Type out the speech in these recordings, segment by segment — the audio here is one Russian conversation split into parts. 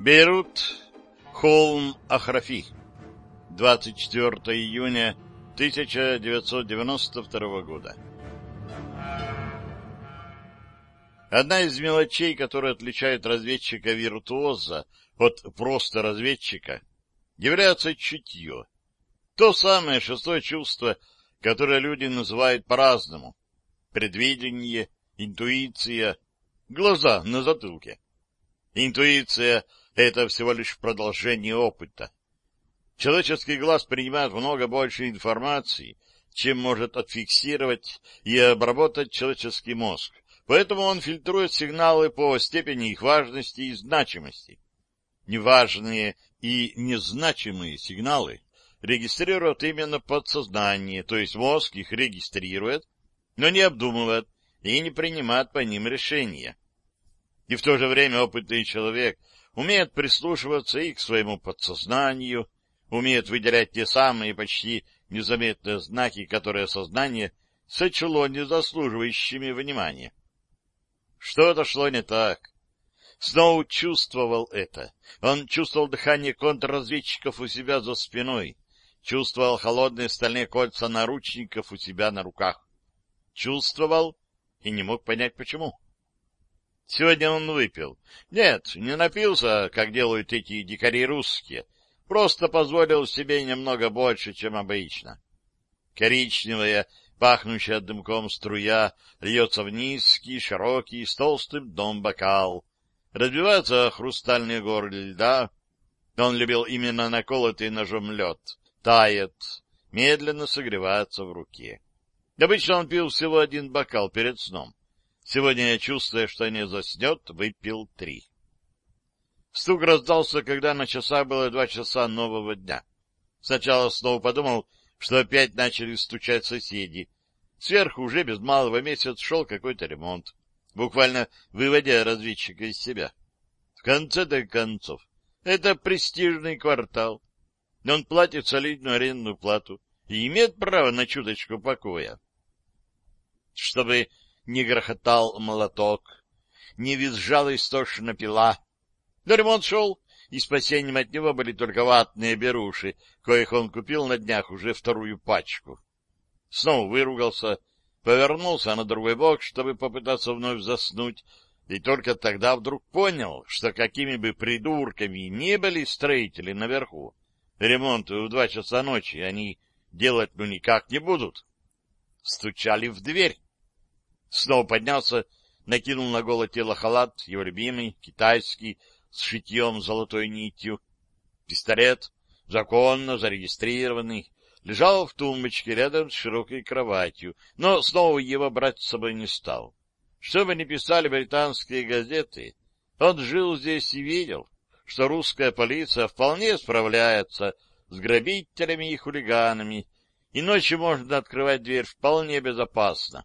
Бейрут, холм Ахрафи, 24 июня 1992 года. Одна из мелочей, которая отличает разведчика-виртуоза от просто разведчика, является чутье. То самое шестое чувство, которое люди называют по-разному. Предвидение, интуиция, глаза на затылке. Интуиция — это всего лишь продолжение опыта. Человеческий глаз принимает много больше информации, чем может отфиксировать и обработать человеческий мозг, поэтому он фильтрует сигналы по степени их важности и значимости. Неважные и незначимые сигналы регистрируют именно подсознание, то есть мозг их регистрирует, но не обдумывает и не принимает по ним решения. И в то же время опытный человек умеет прислушиваться и к своему подсознанию, умеет выделять те самые почти незаметные знаки, которые сознание сочло незаслуживающими внимания. Что-то шло не так. Сноу чувствовал это. Он чувствовал дыхание контрразведчиков у себя за спиной, чувствовал холодные стальные кольца наручников у себя на руках. Чувствовал и не мог понять, почему. Сегодня он выпил. Нет, не напился, как делают эти дикари русские. Просто позволил себе немного больше, чем обычно. Коричневая, пахнущая дымком струя льется в низкий, широкий, с толстым дном бокал. Разбиваются хрустальные горы льда. Он любил именно наколотый ножом лед. Тает, медленно согревается в руке. Обычно он пил всего один бокал перед сном. Сегодня, чувствуя, что не заснет, выпил три. Стук раздался, когда на часах было два часа нового дня. Сначала снова подумал, что опять начали стучать соседи. Сверху уже без малого месяца шел какой-то ремонт, буквально выводя разведчика из себя. В конце-то концов, это престижный квартал. Он платит солидную арендную плату и имеет право на чуточку покоя. Чтобы не грохотал молоток, не визжала истошно пила. Но ремонт шел, и спасением от него были только ватные беруши, коих он купил на днях уже вторую пачку. Снова выругался, повернулся на другой бок, чтобы попытаться вновь заснуть, и только тогда вдруг понял, что какими бы придурками ни были строители наверху, ремонт в два часа ночи они делать ну никак не будут. Стучали в дверь. Снова поднялся, накинул на голое тело халат, его любимый, китайский, с шитьем золотой нитью. Пистолет, законно зарегистрированный, лежал в тумбочке рядом с широкой кроватью, но снова его брать с собой не стал. Что бы ни писали британские газеты, он жил здесь и видел, что русская полиция вполне справляется с грабителями и хулиганами, и ночью можно открывать дверь вполне безопасно.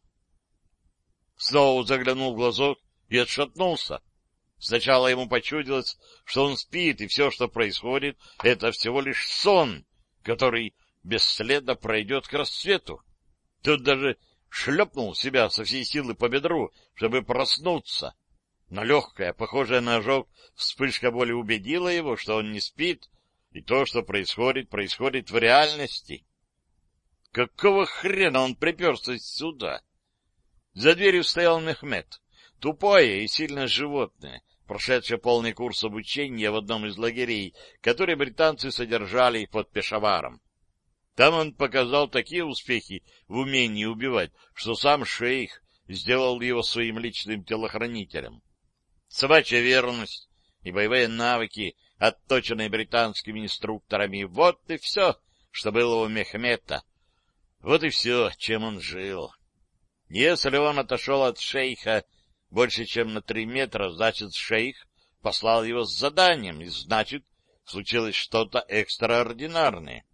Снова заглянул в глазок и отшатнулся. Сначала ему почудилось, что он спит, и все, что происходит, это всего лишь сон, который бесследно пройдет к рассвету. Тут даже шлепнул себя со всей силы по бедру, чтобы проснуться. Но легкая, похожая на ожог, вспышка боли убедила его, что он не спит, и то, что происходит, происходит в реальности. Какого хрена он приперся сюда? За дверью стоял Мехмед, тупое и сильное животное, прошедшее полный курс обучения в одном из лагерей, которые британцы содержали под Пешаваром. Там он показал такие успехи в умении убивать, что сам шейх сделал его своим личным телохранителем. Собачья верность и боевые навыки, отточенные британскими инструкторами, вот и все, что было у Мехмета. Вот и все, чем он жил. Если он отошел от шейха больше, чем на три метра, значит, шейх послал его с заданием, и значит, случилось что-то экстраординарное.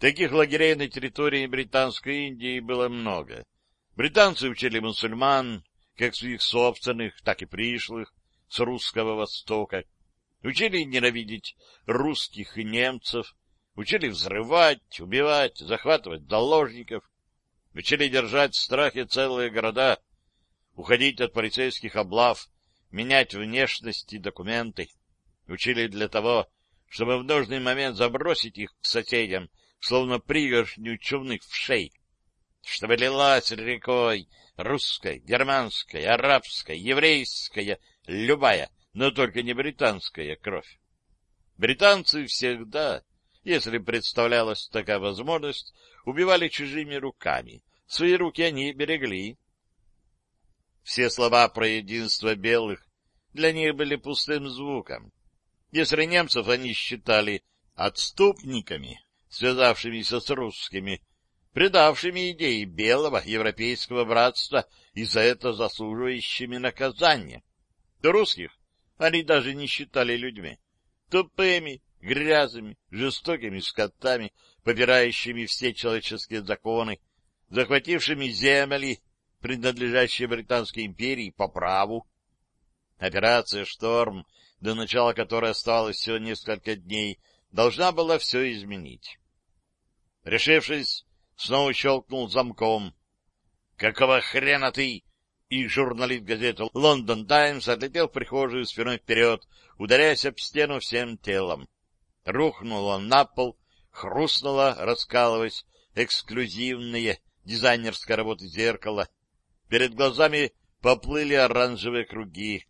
Таких лагерей на территории Британской Индии было много. Британцы учили мусульман, как своих собственных, так и пришлых, с русского Востока. Учили ненавидеть русских и немцев, учили взрывать, убивать, захватывать заложников, Учили держать в страхе целые города, уходить от полицейских облав, менять внешность и документы. Учили для того, чтобы в нужный момент забросить их к соседям, словно пригоршню чумных вшей, чтобы лилась рекой русская, германская, арабская, еврейская, любая, но только не британская кровь. Британцы всегда, если представлялась такая возможность, убивали чужими руками. Свои руки они берегли. Все слова про единство белых для них были пустым звуком. Если немцев они считали отступниками, связавшимися с русскими, предавшими идеи белого европейского братства и за это заслуживающими наказания, то русских они даже не считали людьми, тупыми, грязными, жестокими скотами, попирающими все человеческие законы, захватившими земли, принадлежащие Британской империи, по праву. Операция «Шторм», до начала которой осталось всего несколько дней, должна была все изменить. Решившись, снова щелкнул замком. — Какого хрена ты? И журналист газеты «Лондон Таймс» отлетел в прихожую спиной вперед, ударяясь об стену всем телом. Рухнуло на пол, хрустнуло, раскалываясь, эксклюзивные дизайнерской работы зеркало. Перед глазами поплыли оранжевые круги.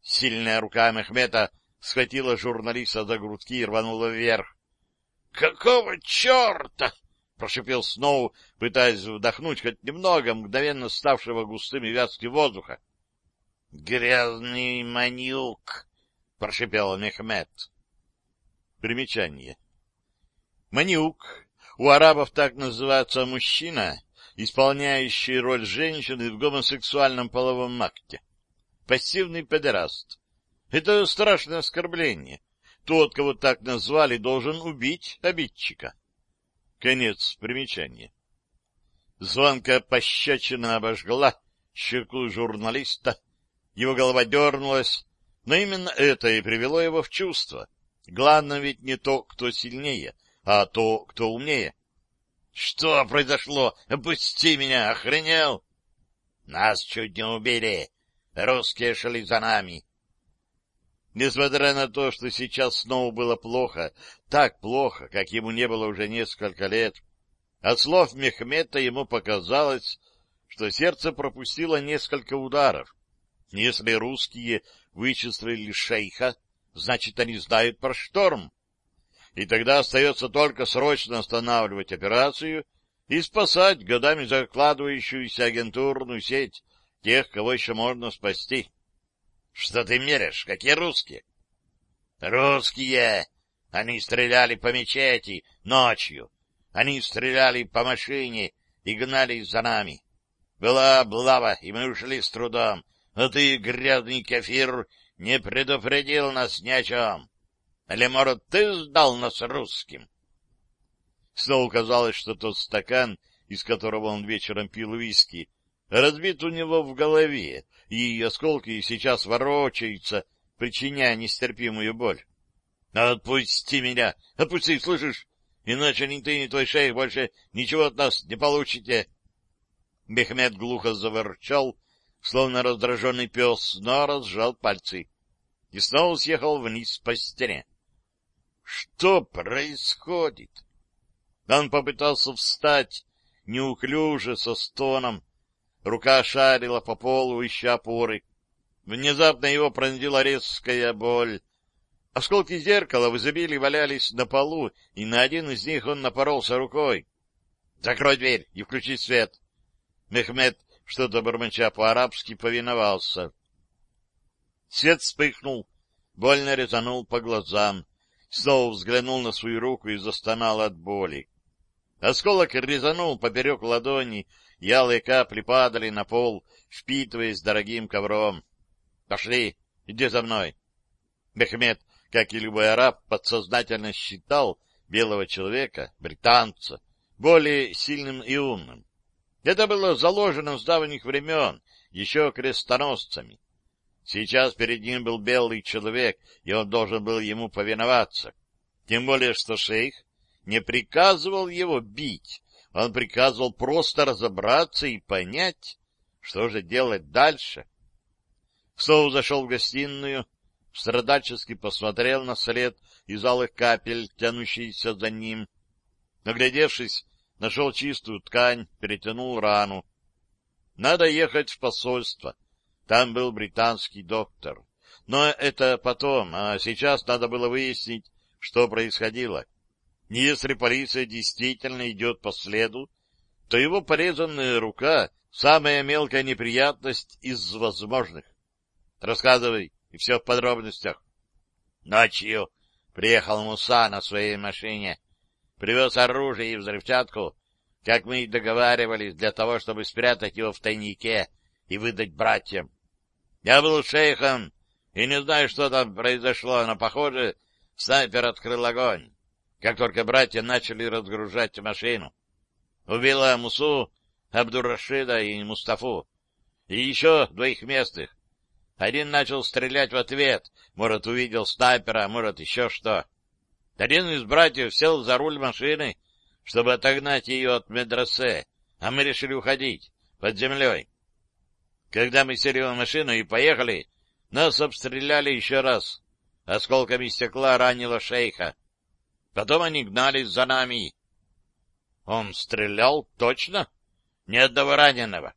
Сильная рука Мехмета схватила журналиста за грудки и рванула вверх. — Какого черта? — прошипел Сноу, пытаясь вдохнуть хоть немного мгновенно ставшего густым и вязким воздуха. — Грязный манюк! — прошипел Мехмед. Примечание. Манюк. У арабов так называется мужчина, исполняющий роль женщины в гомосексуальном половом акте. Пассивный педераст. Это страшное оскорбление. Тот, кого так назвали, должен убить обидчика. Конец примечания. Звонкая пощечина обожгла щеку журналиста. Его голова дернулась, но именно это и привело его в чувство. Главное ведь не то, кто сильнее, а то, кто умнее. — Что произошло? Опусти меня! Охренел! — Нас чуть не убили! Русские шли за нами! Несмотря на то, что сейчас снова было плохо, так плохо, как ему не было уже несколько лет, от слов Мехмета ему показалось, что сердце пропустило несколько ударов. Если русские вычислили шейха, значит, они знают про шторм. И тогда остается только срочно останавливать операцию и спасать годами закладывающуюся агентурную сеть тех, кого еще можно спасти. Что ты меришь? Какие русские? Русские! Они стреляли по мечети ночью. Они стреляли по машине и гнались за нами. Была облава, и мы ушли с трудом. А ты, грязный кефир, не предупредил нас ни о чем. Или, может, ты сдал нас русским? Снова казалось, что тот стакан, из которого он вечером пил виски, разбит у него в голове, и осколки сейчас ворочаются, причиняя нестерпимую боль. — Отпусти меня! Отпусти, слышишь? Иначе ни ты, ни твой шейх больше ничего от нас не получите. Бехмед глухо заворчал, словно раздраженный пес, но разжал пальцы и снова съехал вниз по стене. Что происходит? Он попытался встать, неуклюже, со стоном, Рука шарила по полу, ища опоры. Внезапно его пронзила резкая боль. Осколки зеркала в изобилии валялись на полу, и на один из них он напоролся рукой. — Закрой дверь и включи свет. Мехмед, что-то бормоча по-арабски, повиновался. Свет вспыхнул, больно резанул по глазам. Снова взглянул на свою руку и застонал от боли. Осколок резанул поперек ладони, Ялые капли падали на пол, впитываясь дорогим ковром. — Пошли, иди за мной. Мехмед, как и любой араб, подсознательно считал белого человека, британца, более сильным и умным. Это было заложено с давних времен, еще крестоносцами. Сейчас перед ним был белый человек, и он должен был ему повиноваться. Тем более, что шейх не приказывал его бить, он приказывал просто разобраться и понять, что же делать дальше. Снова зашел в гостиную, страдальчески посмотрел на след из алых капель, тянущийся за ним. Наглядевшись, нашел чистую ткань, перетянул рану. Надо ехать в посольство. Там был британский доктор. Но это потом, а сейчас надо было выяснить, что происходило. Если полиция действительно идет по следу, то его порезанная рука — самая мелкая неприятность из возможных. Рассказывай, и все в подробностях. Ночью приехал Муса на своей машине, привез оружие и взрывчатку, как мы и договаривались, для того, чтобы спрятать его в тайнике и выдать братьям. Я был шейхом и не знаю, что там произошло, но, похоже, снайпер открыл огонь, как только братья начали разгружать машину. Убила Мусу, Абдурашида и Мустафу, и еще двоих местных. Один начал стрелять в ответ, может, увидел снайпера, может, еще что. Один из братьев сел за руль машины, чтобы отогнать ее от медресе, а мы решили уходить под землей. Когда мы сели в машину и поехали, нас обстреляли еще раз. Осколками стекла ранило шейха. Потом они гнались за нами. Он стрелял точно? Ни одного раненого.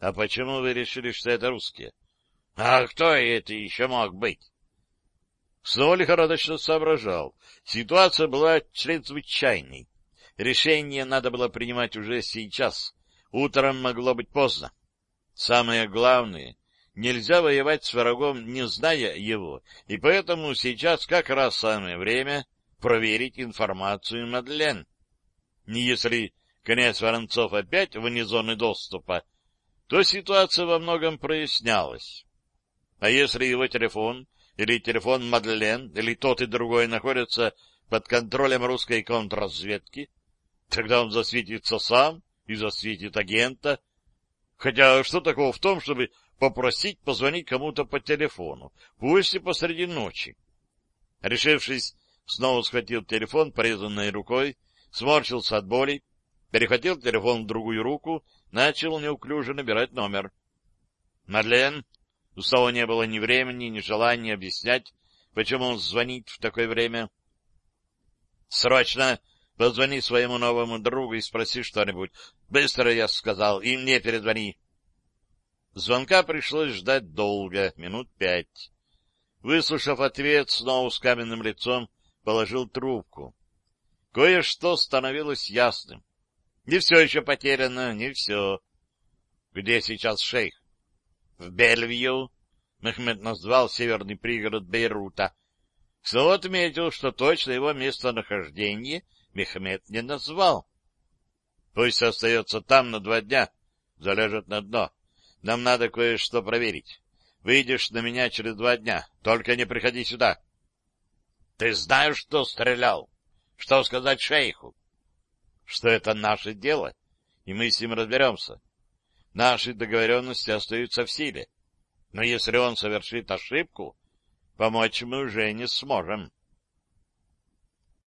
А почему вы решили, что это русские? А кто это еще мог быть? Снова лихорадочно соображал. Ситуация была чрезвычайной. Решение надо было принимать уже сейчас. Утром могло быть поздно. Самое главное, нельзя воевать с врагом, не зная его, и поэтому сейчас как раз самое время проверить информацию Мадлен. Если князь Воронцов опять вне зоны доступа, то ситуация во многом прояснялась. А если его телефон или телефон Мадлен, или тот и другой находятся под контролем русской контрразведки, тогда он засветится сам и засветит агента. Хотя что такого в том, чтобы попросить позвонить кому-то по телефону, пусть и посреди ночи? Решившись, снова схватил телефон порезанной рукой, сморщился от боли, перехватил телефон в другую руку, начал неуклюже набирать номер. — Мадлен? У Сава не было ни времени, ни желания объяснять, почему он звонит в такое время. — Срочно позвони своему новому другу и спроси что-нибудь. Быстро, я сказал, и мне перезвони. Звонка пришлось ждать долго, минут пять. Выслушав ответ, снова с каменным лицом положил трубку. Кое-что становилось ясным. Не все еще потеряно, не все. Где сейчас шейх? В Бельвью. Мехмед назвал северный пригород Бейрута. Снова отметил, что точно его местонахождение Мехмед не назвал. Пусть остается там на два дня, залежет на дно. Нам надо кое-что проверить. Выйдешь на меня через два дня, только не приходи сюда. Ты знаешь, что стрелял? Что сказать шейху? Что это наше дело, и мы с ним разберемся. Наши договоренности остаются в силе. Но если он совершит ошибку, помочь мы уже не сможем.